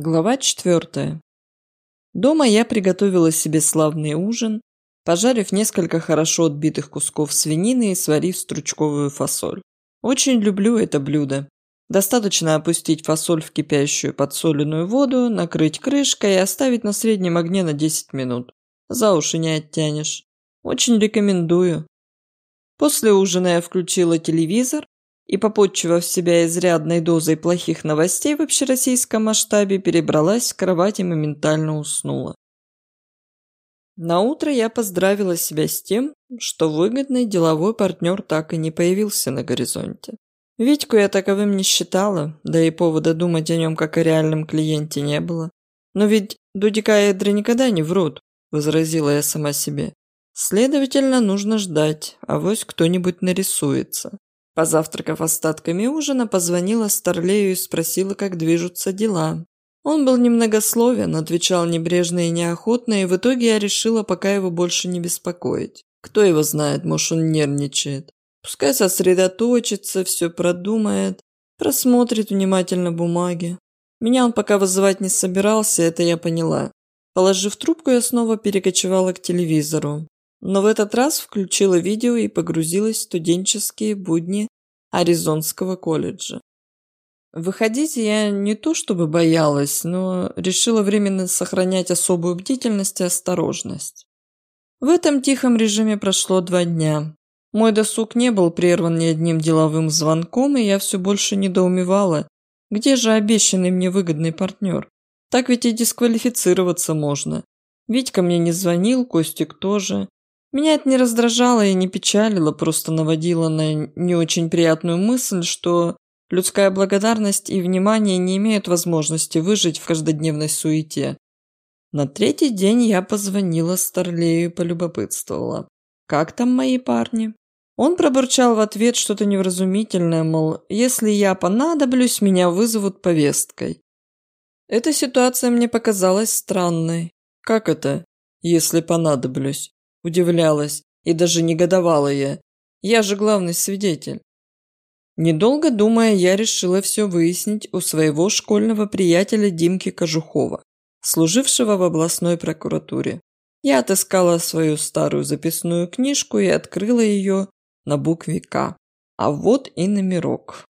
Глава четвертая. Дома я приготовила себе славный ужин, пожарив несколько хорошо отбитых кусков свинины и сварив стручковую фасоль. Очень люблю это блюдо. Достаточно опустить фасоль в кипящую подсоленную воду, накрыть крышкой и оставить на среднем огне на 10 минут. За уши не оттянешь. Очень рекомендую. После ужина я включила телевизор и, попотчевав себя изрядной дозой плохих новостей в общероссийском масштабе, перебралась в кровать и моментально уснула. На утро я поздравила себя с тем, что выгодный деловой партнер так и не появился на горизонте. Витьку я таковым не считала, да и повода думать о нем как о реальном клиенте не было. Но ведь Дудика и Эдра никогда не врут, возразила я сама себе. Следовательно, нужно ждать, а вось кто-нибудь нарисуется. Позавтракав остатками ужина, позвонила Старлею и спросила, как движутся дела. Он был немногословен, отвечал небрежно и неохотно, и в итоге я решила пока его больше не беспокоить. Кто его знает, может, он нервничает. Пускай сосредоточится, все продумает, просмотрит внимательно бумаги. Меня он пока вызывать не собирался, это я поняла. Положив трубку, я снова перекочевала к телевизору но в этот раз включила видео и погрузилась в студенческие будни Аризонского колледжа. Выходить я не то чтобы боялась, но решила временно сохранять особую бдительность и осторожность. В этом тихом режиме прошло два дня. Мой досуг не был прерван ни одним деловым звонком, и я все больше недоумевала, где же обещанный мне выгодный партнер. Так ведь и дисквалифицироваться можно. Витька мне не звонил, Костик тоже. Меня это не раздражало и не печалило, просто наводило на не очень приятную мысль, что людская благодарность и внимание не имеют возможности выжить в каждодневной суете. На третий день я позвонила Старлею и полюбопытствовала. «Как там мои парни?» Он пробурчал в ответ что-то невразумительное, мол, если я понадоблюсь, меня вызовут повесткой. Эта ситуация мне показалась странной. Как это, если понадоблюсь? Удивлялась и даже негодовала я. Я же главный свидетель. Недолго думая, я решила все выяснить у своего школьного приятеля Димки Кожухова, служившего в областной прокуратуре. Я отыскала свою старую записную книжку и открыла ее на букве «К». А вот и номерок.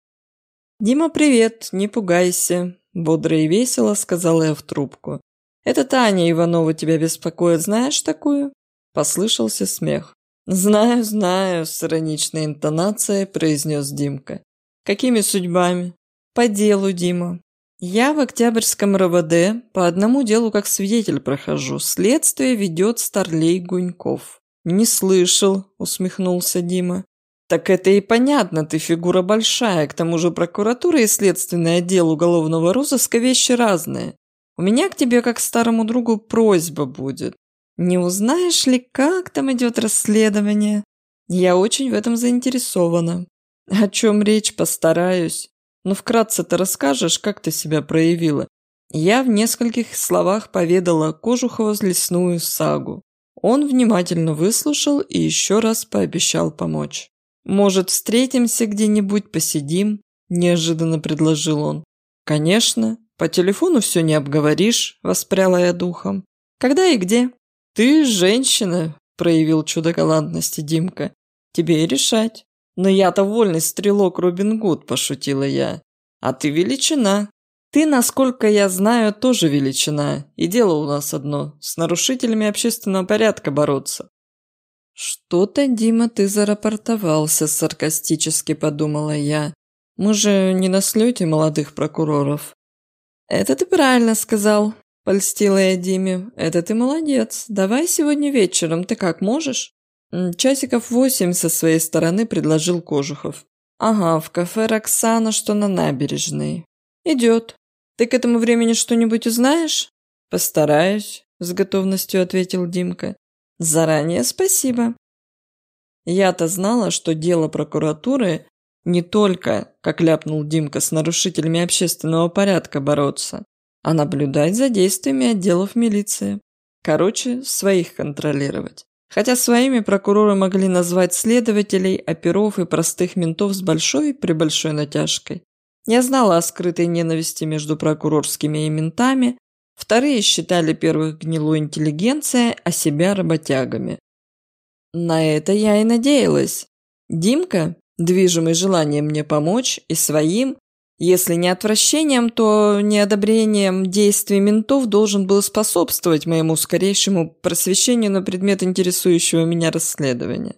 «Дима, привет, не пугайся», – бодро и весело сказала я в трубку. «Это Таня Иванова тебя беспокоит, знаешь такую?» Послышался смех. «Знаю, знаю», – с ироничной интонацией произнес Димка. «Какими судьбами?» «По делу, Дима. Я в Октябрьском РВД по одному делу как свидетель прохожу. Следствие ведет Старлей Гуньков». «Не слышал», – усмехнулся Дима. «Так это и понятно, ты фигура большая, к тому же прокуратура и следственный отдел уголовного розыска вещи разные. У меня к тебе, как к старому другу, просьба будет. Не узнаешь ли, как там идет расследование? Я очень в этом заинтересована. О чем речь, постараюсь. Но вкратце-то расскажешь, как ты себя проявила. Я в нескольких словах поведала Кожухову лесную сагу. Он внимательно выслушал и еще раз пообещал помочь. «Может, встретимся где-нибудь, посидим?» – неожиданно предложил он. «Конечно, по телефону все не обговоришь», – воспряла я духом. «Когда и где?» «Ты женщина», – проявил чудо галантности Димка. «Тебе и решать». «Но я-то вольный стрелок Робин Гуд», – пошутила я. «А ты величина». «Ты, насколько я знаю, тоже величина. И дело у нас одно – с нарушителями общественного порядка бороться». «Что-то, Дима, ты зарапортовался», – саркастически подумала я. «Мы же не на слете молодых прокуроров». «Это ты правильно сказал», Польстила я Диме. «Это ты молодец. Давай сегодня вечером. Ты как, можешь?» «Часиков восемь со своей стороны», – предложил Кожухов. «Ага, в кафе «Роксана», что на набережной». «Идет. Ты к этому времени что-нибудь узнаешь?» «Постараюсь», – с готовностью ответил Димка. «Заранее спасибо». Я-то знала, что дело прокуратуры не только, как ляпнул Димка, с нарушителями общественного порядка бороться, а наблюдать за действиями отделов милиции. Короче, своих контролировать. Хотя своими прокуроры могли назвать следователей, оперов и простых ментов с большой при большой натяжкой. Я знала о скрытой ненависти между прокурорскими и ментами, вторые считали первых гнилой интеллигенцией, а себя работягами. На это я и надеялась. Димка, движимый желанием мне помочь и своим, если не отвращением, то неодобрением действий ментов должен был способствовать моему скорейшему просвещению на предмет интересующего меня расследования.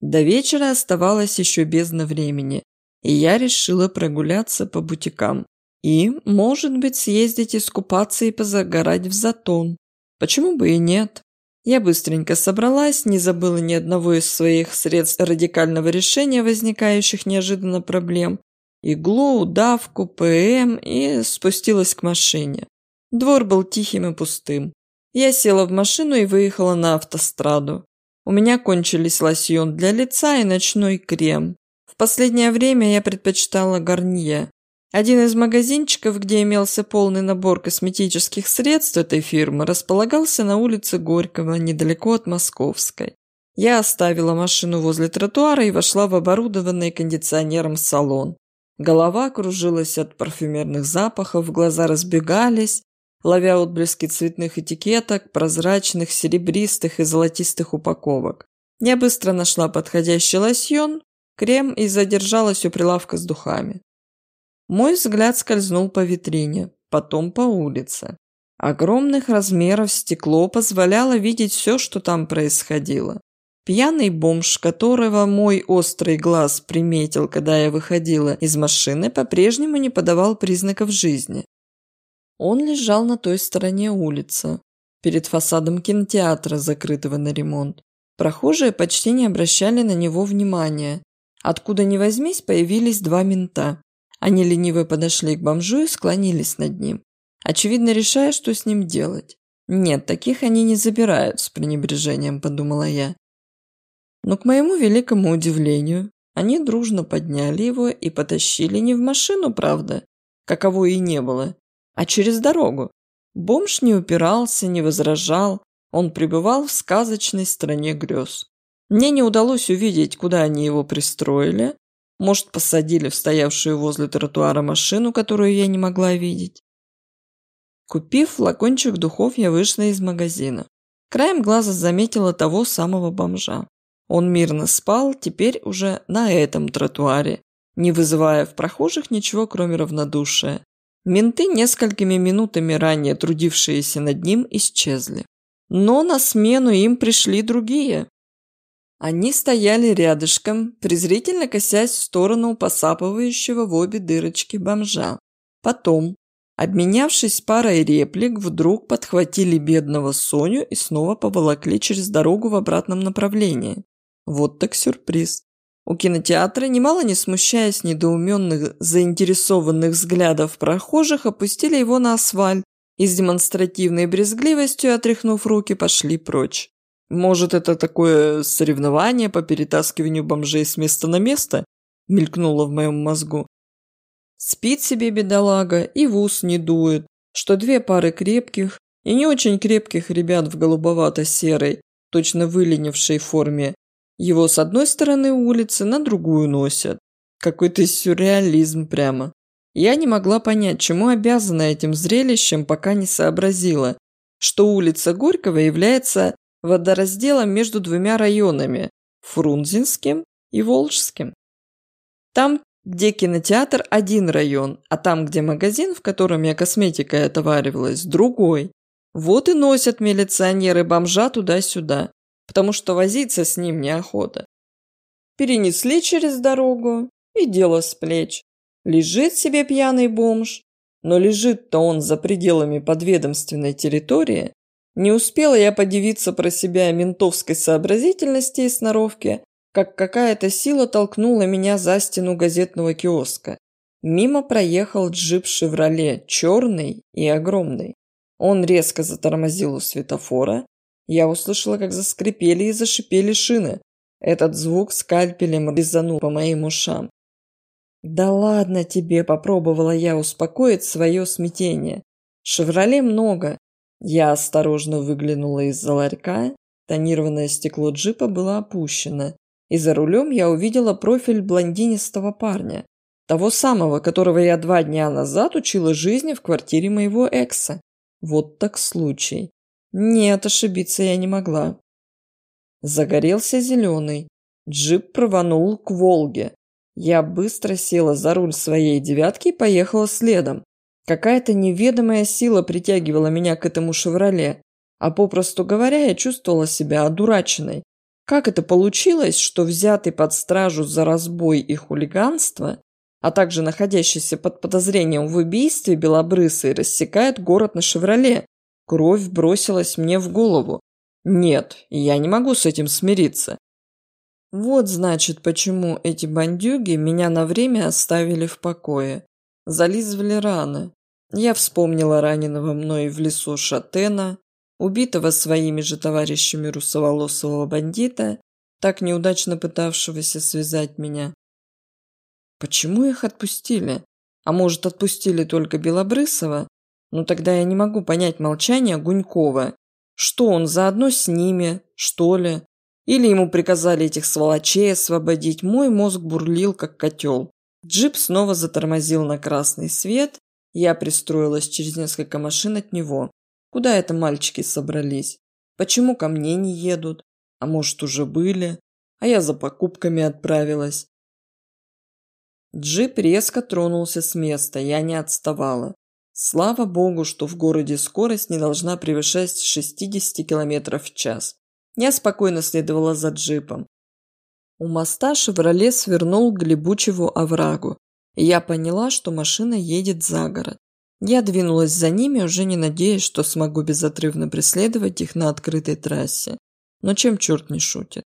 До вечера оставалось еще бездна времени, и я решила прогуляться по бутикам. И, может быть, съездить искупаться и позагорать в затон. Почему бы и нет? Я быстренько собралась, не забыла ни одного из своих средств радикального решения возникающих неожиданно проблем. Иглу, удавку, ПМ и спустилась к машине. Двор был тихим и пустым. Я села в машину и выехала на автостраду. У меня кончились лосьон для лица и ночной крем. В последнее время я предпочитала гарнье. Один из магазинчиков, где имелся полный набор косметических средств этой фирмы, располагался на улице Горького, недалеко от Московской. Я оставила машину возле тротуара и вошла в оборудованный кондиционером салон. Голова кружилась от парфюмерных запахов, глаза разбегались, ловя отблески цветных этикеток, прозрачных, серебристых и золотистых упаковок. Я быстро нашла подходящий лосьон, крем и задержалась у прилавка с духами. Мой взгляд скользнул по витрине, потом по улице. Огромных размеров стекло позволяло видеть все, что там происходило. Пьяный бомж, которого мой острый глаз приметил, когда я выходила из машины, по-прежнему не подавал признаков жизни. Он лежал на той стороне улицы, перед фасадом кинотеатра, закрытого на ремонт. Прохожие почти не обращали на него внимания, Откуда ни возьмись, появились два мента. Они лениво подошли к бомжу и склонились над ним, очевидно решая, что с ним делать. «Нет, таких они не забирают», – с пренебрежением подумала я. Но к моему великому удивлению, они дружно подняли его и потащили не в машину, правда, каково и не было, а через дорогу. Бомж не упирался, не возражал, он пребывал в сказочной стране грез. Мне не удалось увидеть, куда они его пристроили. Может, посадили в стоявшую возле тротуара машину, которую я не могла видеть. Купив флакончик духов, я вышла из магазина. Краем глаза заметила того самого бомжа. Он мирно спал, теперь уже на этом тротуаре, не вызывая в прохожих ничего, кроме равнодушия. Менты, несколькими минутами ранее трудившиеся над ним, исчезли. Но на смену им пришли другие. Они стояли рядышком, презрительно косясь в сторону посапывающего в обе дырочки бомжа. Потом, обменявшись парой реплик, вдруг подхватили бедного Соню и снова поволокли через дорогу в обратном направлении. Вот так сюрприз. У кинотеатра, немало не смущаясь недоуменных, заинтересованных взглядов прохожих, опустили его на асфальт и с демонстративной брезгливостью, отряхнув руки, пошли прочь. Может, это такое соревнование по перетаскиванию бомжей с места на место? Мелькнуло в моем мозгу. Спит себе бедолага и в ус не дует, что две пары крепких и не очень крепких ребят в голубовато-серой, точно выленившей форме, его с одной стороны улицы на другую носят. Какой-то сюрреализм прямо. Я не могла понять, чему обязана этим зрелищем, пока не сообразила, что улица Горького является водоразделом между двумя районами – Фрунзенским и Волжским. Там, где кинотеатр – один район, а там, где магазин, в котором я косметикой отоваривалась – другой. Вот и носят милиционеры бомжа туда-сюда, потому что возиться с ним неохота. Перенесли через дорогу, и дело с плеч. Лежит себе пьяный бомж, но лежит-то он за пределами подведомственной территории, не успела я подивиться про себя ментовской сообразительности и сноровки, как какая-то сила толкнула меня за стену газетного киоска. Мимо проехал джип «Шевроле», черный и огромный. Он резко затормозил у светофора. Я услышала, как заскрипели и зашипели шины. Этот звук скальпелем резанул по моим ушам. «Да ладно тебе!» – попробовала я успокоить свое смятение. «Шевроле много, я осторожно выглянула из-за ларька. Тонированное стекло джипа было опущено, и за рулем я увидела профиль блондинистого парня. Того самого, которого я два дня назад учила жизни в квартире моего экса. Вот так случай. Нет, ошибиться я не могла. Загорелся зеленый. Джип прованул к Волге. Я быстро села за руль своей девятки и поехала следом. Какая-то неведомая сила притягивала меня к этому «Шевроле», а попросту говоря, я чувствовала себя одураченной. Как это получилось, что взятый под стражу за разбой и хулиганство, а также находящийся под подозрением в убийстве белобрысый рассекает город на «Шевроле»? Кровь бросилась мне в голову. Нет, я не могу с этим смириться. Вот значит, почему эти бандюги меня на время оставили в покое. Зализывали раны. Я вспомнила раненого мной в лесу Шатена, убитого своими же товарищами русоволосого бандита, так неудачно пытавшегося связать меня. Почему их отпустили? А может, отпустили только Белобрысова? Ну тогда я не могу понять молчание Гунькова. Что он заодно с ними, что ли? Или ему приказали этих сволочей освободить, мой мозг бурлил, как котел. Джип снова затормозил на красный свет, я пристроилась через несколько машин от него. Куда это мальчики собрались? Почему ко мне не едут? А может, уже были? А я за покупками отправилась. Джип резко тронулся с места, я не отставала. Слава богу, что в городе скорость не должна превышать 60 км в час. Я спокойно следовала за джипом. У моста «Шевроле» свернул к глебучему оврагу, и я поняла, что машина едет за город. Я двинулась за ними, уже не надеясь, что смогу безотрывно преследовать их на открытой трассе. Но чем черт не шутит?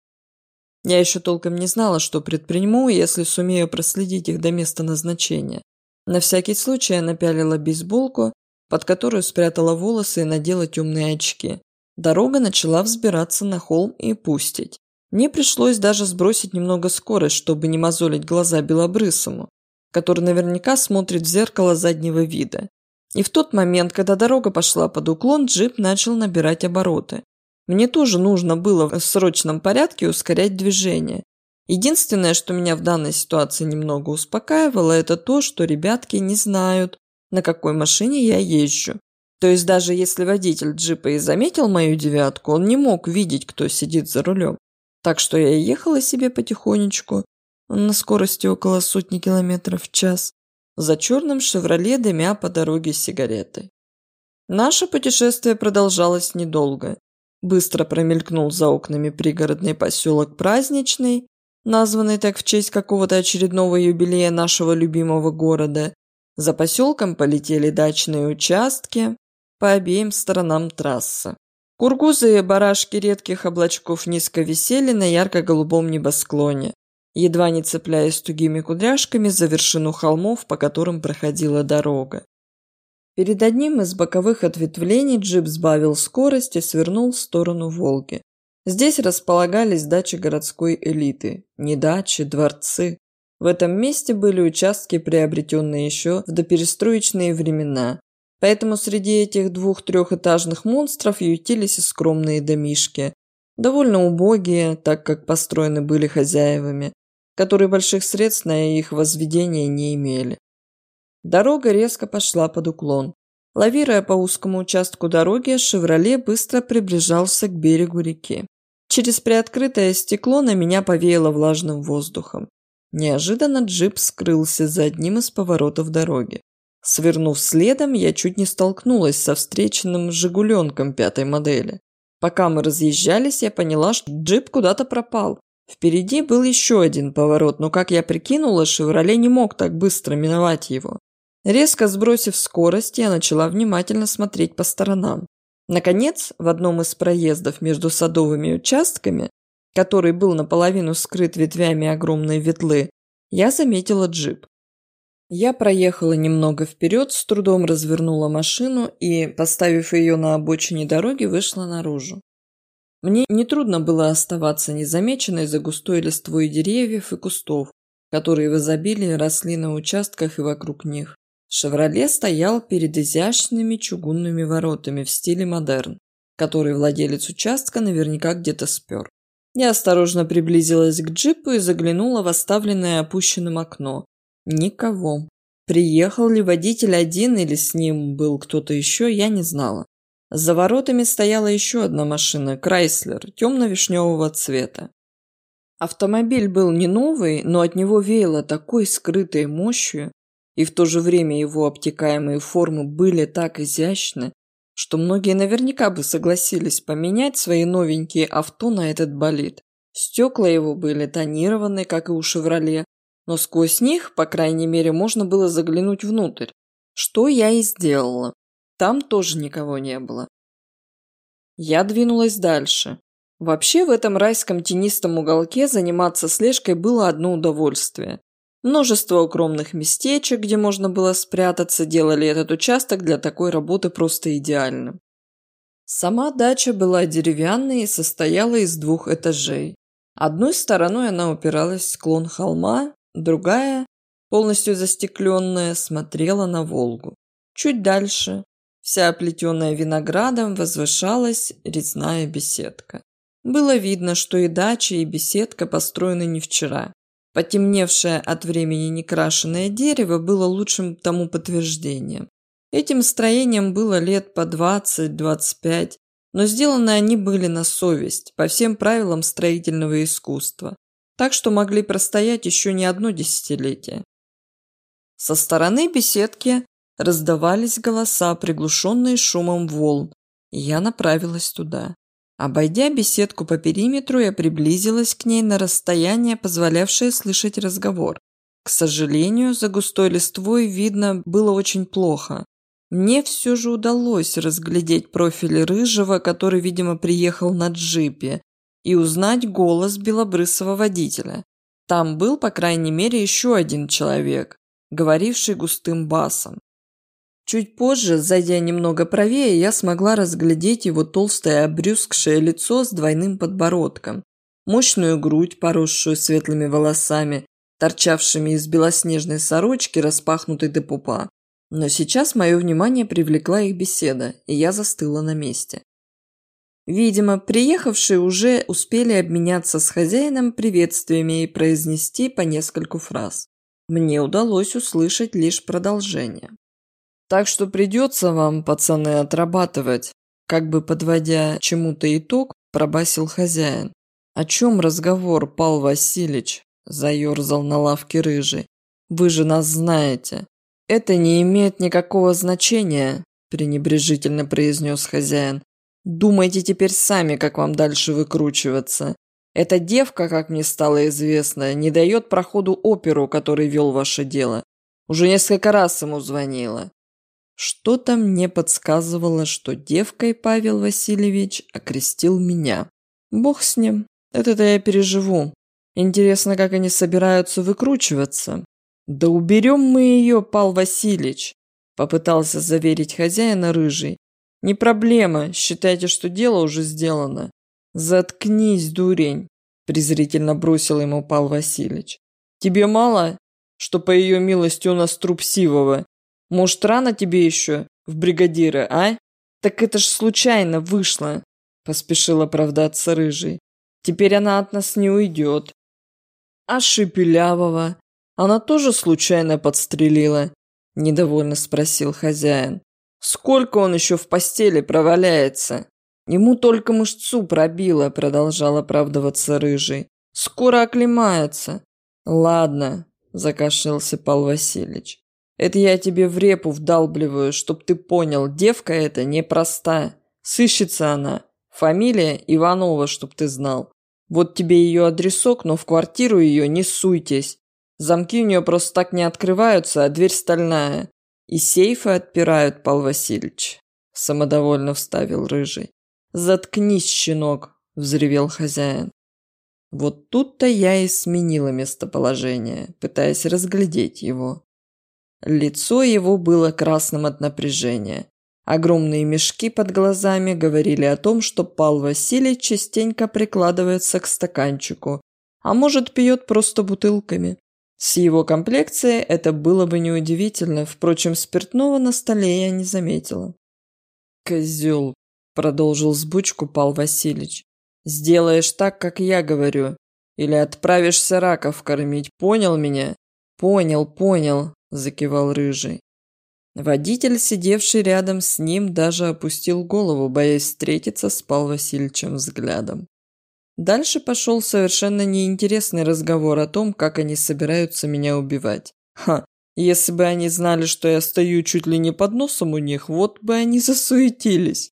Я еще толком не знала, что предприму, если сумею проследить их до места назначения. На всякий случай я напялила бейсболку, под которую спрятала волосы и надела темные очки. Дорога начала взбираться на холм и пустить. Мне пришлось даже сбросить немного скорость, чтобы не мозолить глаза белобрысому, который наверняка смотрит в зеркало заднего вида. И в тот момент, когда дорога пошла под уклон, джип начал набирать обороты. Мне тоже нужно было в срочном порядке ускорять движение. Единственное, что меня в данной ситуации немного успокаивало, это то, что ребятки не знают, на какой машине я езжу. То есть даже если водитель джипа и заметил мою девятку, он не мог видеть, кто сидит за рулем. Так что я ехала себе потихонечку, на скорости около сотни километров в час, за черным «Шевроле» дымя по дороге с сигаретой. Наше путешествие продолжалось недолго. Быстро промелькнул за окнами пригородный поселок Праздничный, названный так в честь какого-то очередного юбилея нашего любимого города. За поселком полетели дачные участки, по обеим сторонам трассы. Кургузы и барашки редких облачков низко висели на ярко-голубом небосклоне, едва не цепляясь тугими кудряшками за вершину холмов, по которым проходила дорога. Перед одним из боковых ответвлений джип сбавил скорость и свернул в сторону Волги. Здесь располагались дачи городской элиты. Не дачи, дворцы. В этом месте были участки, приобретенные еще в доперестроечные времена, Поэтому среди этих двух-трехэтажных монстров ютились и скромные домишки, довольно убогие, так как построены были хозяевами, которые больших средств на их возведение не имели. Дорога резко пошла под уклон. Лавируя по узкому участку дороги, «Шевроле» быстро приближался к берегу реки. Через приоткрытое стекло на меня повеяло влажным воздухом. Неожиданно джип скрылся за одним из поворотов дороги. Свернув следом, я чуть не столкнулась со встреченным «Жигуленком» пятой модели. Пока мы разъезжались, я поняла, что джип куда-то пропал. Впереди был еще один поворот, но, как я прикинула, «Шевроле» не мог так быстро миновать его. Резко сбросив скорость, я начала внимательно смотреть по сторонам. Наконец, в одном из проездов между садовыми участками, который был наполовину скрыт ветвями огромной ветлы, я заметила джип. Я проехала немного вперед, с трудом развернула машину и, поставив ее на обочине дороги, вышла наружу. Мне нетрудно было оставаться незамеченной за густой листвой деревьев и кустов, которые в изобилии росли на участках и вокруг них. «Шевроле» стоял перед изящными чугунными воротами в стиле модерн, который владелец участка наверняка где-то спер. Я осторожно приблизилась к джипу и заглянула в оставленное опущенным окно, Никого. Приехал ли водитель один или с ним был кто-то еще, я не знала. За воротами стояла еще одна машина, Крайслер, темно-вишневого цвета. Автомобиль был не новый, но от него веяло такой скрытой мощью, и в то же время его обтекаемые формы были так изящны, что многие наверняка бы согласились поменять свои новенькие авто на этот болид. Стекла его были тонированы, как и у «Шевроле», но сквозь них, по крайней мере, можно было заглянуть внутрь, что я и сделала. Там тоже никого не было. Я двинулась дальше. Вообще в этом райском тенистом уголке заниматься слежкой было одно удовольствие. Множество укромных местечек, где можно было спрятаться, делали этот участок для такой работы просто идеальным. Сама дача была деревянной и состояла из двух этажей. Одной стороной она упиралась в склон холма, другая, полностью застекленная, смотрела на Волгу. Чуть дальше, вся оплетенная виноградом, возвышалась резная беседка. Было видно, что и дача, и беседка построены не вчера. Потемневшее от времени некрашенное дерево было лучшим тому подтверждением. Этим строениям было лет по 20-25, но сделаны они были на совесть, по всем правилам строительного искусства, так что могли простоять еще не одно десятилетие. Со стороны беседки раздавались голоса, приглушенные шумом волн, и я направилась туда. Обойдя беседку по периметру, я приблизилась к ней на расстояние, позволявшее слышать разговор. К сожалению, за густой листвой видно было очень плохо. Мне все же удалось разглядеть профиль рыжего, который, видимо, приехал на джипе, и узнать голос белобрысого водителя. Там был, по крайней мере, еще один человек, говоривший густым басом. Чуть позже, зайдя немного правее, я смогла разглядеть его толстое обрюзгшее лицо с двойным подбородком, мощную грудь, поросшую светлыми волосами, торчавшими из белоснежной сорочки, распахнутой до пупа. Но сейчас мое внимание привлекла их беседа, и я застыла на месте. Видимо, приехавшие уже успели обменяться с хозяином приветствиями и произнести по нескольку фраз. Мне удалось услышать лишь продолжение. Так что придется вам, пацаны, отрабатывать. Как бы подводя чему-то итог, пробасил хозяин. О чем разговор, Пал Васильевич? Заерзал на лавке рыжий. Вы же нас знаете. Это не имеет никакого значения, пренебрежительно произнес хозяин. Думайте теперь сами, как вам дальше выкручиваться. Эта девка, как мне стало известно, не дает проходу оперу, который вел ваше дело. Уже несколько раз ему звонила. Что-то мне подсказывало, что девкой Павел Васильевич окрестил меня. Бог с ним, это-то я переживу. Интересно, как они собираются выкручиваться. Да уберем мы ее, Пал Васильевич, попытался заверить хозяина рыжий. Не проблема, считайте, что дело уже сделано. Заткнись, дурень, презрительно бросил ему Пал Васильевич. Тебе мало, что по ее милости у нас труп Сивова, может, рано тебе еще в бригадиры, а? Так это ж случайно вышло, поспешил оправдаться Рыжий. Теперь она от нас не уйдет. А Шепелявого? Она тоже случайно подстрелила? Недовольно спросил хозяин. Сколько он еще в постели проваляется? Ему только мышцу пробило, продолжал оправдываться Рыжий. Скоро оклемается. Ладно, закашлялся Пал Васильевич. Это я тебе в репу вдалбливаю, чтоб ты понял, девка эта непроста. Сыщется она. Фамилия Иванова, чтоб ты знал. Вот тебе ее адресок, но в квартиру ее не суйтесь. Замки у нее просто так не открываются, а дверь стальная. И сейфы отпирают, Пал Васильевич. Самодовольно вставил Рыжий. Заткнись, щенок, взревел хозяин. Вот тут-то я и сменила местоположение, пытаясь разглядеть его. Лицо его было красным от напряжения. Огромные мешки под глазами говорили о том, что Пал Василий частенько прикладывается к стаканчику, а может пьет просто бутылками. С его комплекцией это было бы неудивительно, впрочем, спиртного на столе я не заметила. «Козел», – продолжил сбучку Пал Васильевич, – «сделаешь так, как я говорю, или отправишься раков кормить, понял меня? «Понял, понял», – закивал Рыжий. Водитель, сидевший рядом с ним, даже опустил голову, боясь встретиться с Пал Васильевичем взглядом. Дальше пошел совершенно неинтересный разговор о том, как они собираются меня убивать. Ха, если бы они знали, что я стою чуть ли не под носом у них, вот бы они засуетились.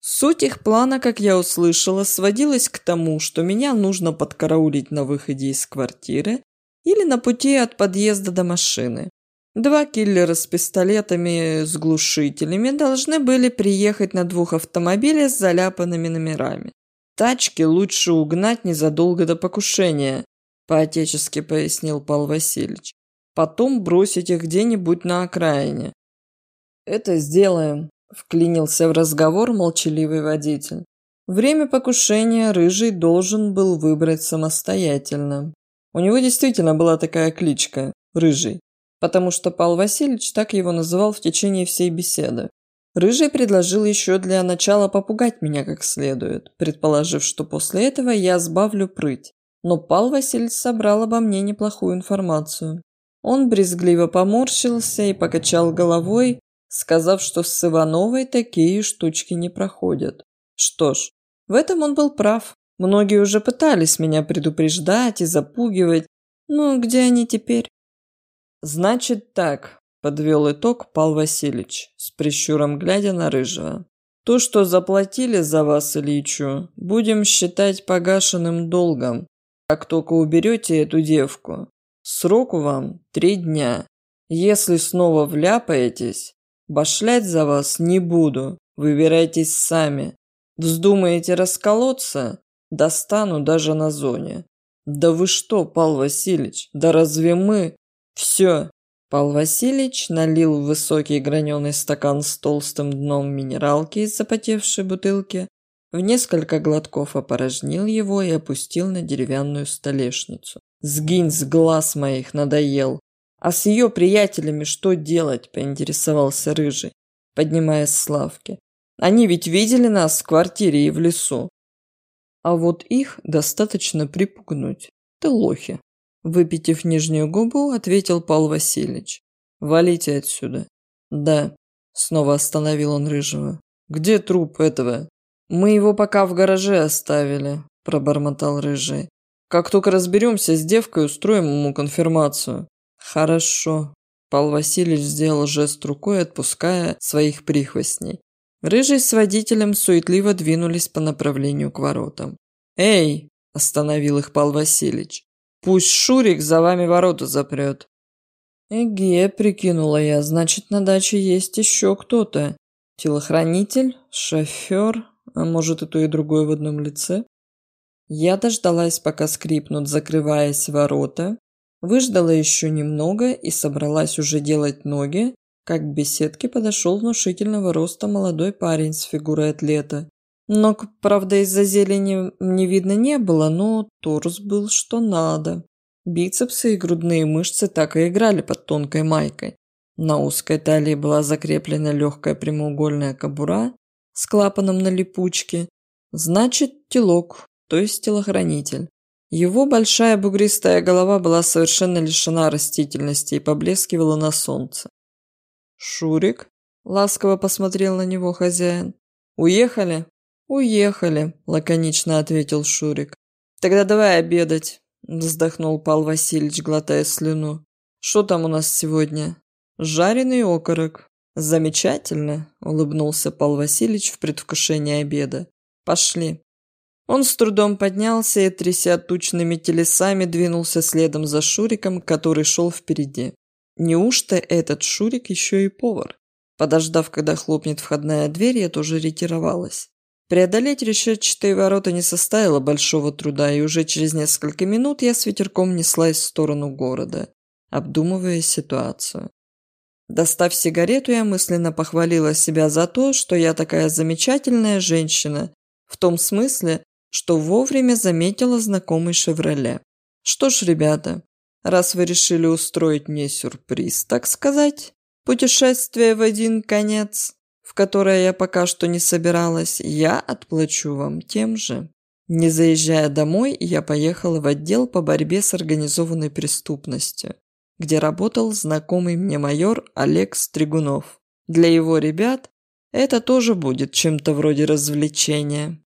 Суть их плана, как я услышала, сводилась к тому, что меня нужно подкараулить на выходе из квартиры или на пути от подъезда до машины. Два киллера с пистолетами с глушителями должны были приехать на двух автомобилях с заляпанными номерами. Тачки лучше угнать незадолго до покушения, по-отечески пояснил Павел Васильевич. Потом бросить их где-нибудь на окраине. Это сделаем, вклинился в разговор молчаливый водитель. Время покушения Рыжий должен был выбрать самостоятельно. У него действительно была такая кличка – Рыжий потому что Павел Васильевич так его называл в течение всей беседы. Рыжий предложил еще для начала попугать меня как следует, предположив, что после этого я сбавлю прыть. Но Павел Васильевич собрал обо мне неплохую информацию. Он брезгливо поморщился и покачал головой, сказав, что с Ивановой такие штучки не проходят. Что ж, в этом он был прав. Многие уже пытались меня предупреждать и запугивать, но где они теперь? «Значит так», – подвел итог Пал Васильевич, с прищуром глядя на Рыжего. «То, что заплатили за вас, Ильичу, будем считать погашенным долгом, как только уберете эту девку. Сроку вам три дня. Если снова вляпаетесь, башлять за вас не буду, выбирайтесь сами. Вздумаете расколоться? Достану даже на зоне. Да вы что, Пал Васильевич, да разве мы все. Пал Васильевич налил в высокий граненый стакан с толстым дном минералки из запотевшей бутылки, в несколько глотков опорожнил его и опустил на деревянную столешницу. «Сгинь с глаз моих, надоел!» «А с ее приятелями что делать?» – поинтересовался Рыжий, поднимаясь с лавки. «Они ведь видели нас в квартире и в лесу». «А вот их достаточно припугнуть. Ты лохи», Выпитив нижнюю губу, ответил Павел Васильевич. «Валите отсюда». «Да», – снова остановил он Рыжего. «Где труп этого?» «Мы его пока в гараже оставили», – пробормотал Рыжий. «Как только разберемся с девкой, устроим ему конфирмацию». «Хорошо». Павел Васильевич сделал жест рукой, отпуская своих прихвостней. Рыжий с водителем суетливо двинулись по направлению к воротам. «Эй!» – остановил их Павел Васильевич. Пусть Шурик за вами ворота запрет. Эге, прикинула я, значит, на даче есть еще кто-то. Телохранитель, шофер, а может и то и другое в одном лице. Я дождалась, пока скрипнут, закрываясь ворота, выждала еще немного и собралась уже делать ноги, как к беседке подошел внушительного роста молодой парень с фигурой атлета. Ног, правда, из-за зелени не видно не было, но торс был что надо. Бицепсы и грудные мышцы так и играли под тонкой майкой. На узкой талии была закреплена легкая прямоугольная кобура с клапаном на липучке. Значит, телок, то есть телохранитель. Его большая бугристая голова была совершенно лишена растительности и поблескивала на солнце. «Шурик?» – ласково посмотрел на него хозяин. «Уехали?» «Уехали», – лаконично ответил Шурик. «Тогда давай обедать», – вздохнул Пал Васильевич, глотая слюну. «Что там у нас сегодня?» «Жареный окорок». «Замечательно», – улыбнулся Пал Васильевич в предвкушении обеда. «Пошли». Он с трудом поднялся и, тряся тучными телесами, двинулся следом за Шуриком, который шел впереди. Неужто этот Шурик еще и повар? Подождав, когда хлопнет входная дверь, я тоже ретировалась. Преодолеть решетчатые ворота не составило большого труда, и уже через несколько минут я с ветерком неслась в сторону города, обдумывая ситуацию. Достав сигарету, я мысленно похвалила себя за то, что я такая замечательная женщина, в том смысле, что вовремя заметила знакомый «Шевроле». Что ж, ребята, раз вы решили устроить мне сюрприз, так сказать, путешествие в один конец, в которое я пока что не собиралась, я отплачу вам тем же. Не заезжая домой, я поехала в отдел по борьбе с организованной преступностью. где работал знакомый мне майор Олег Стригунов. Для его ребят это тоже будет чем-то вроде развлечения.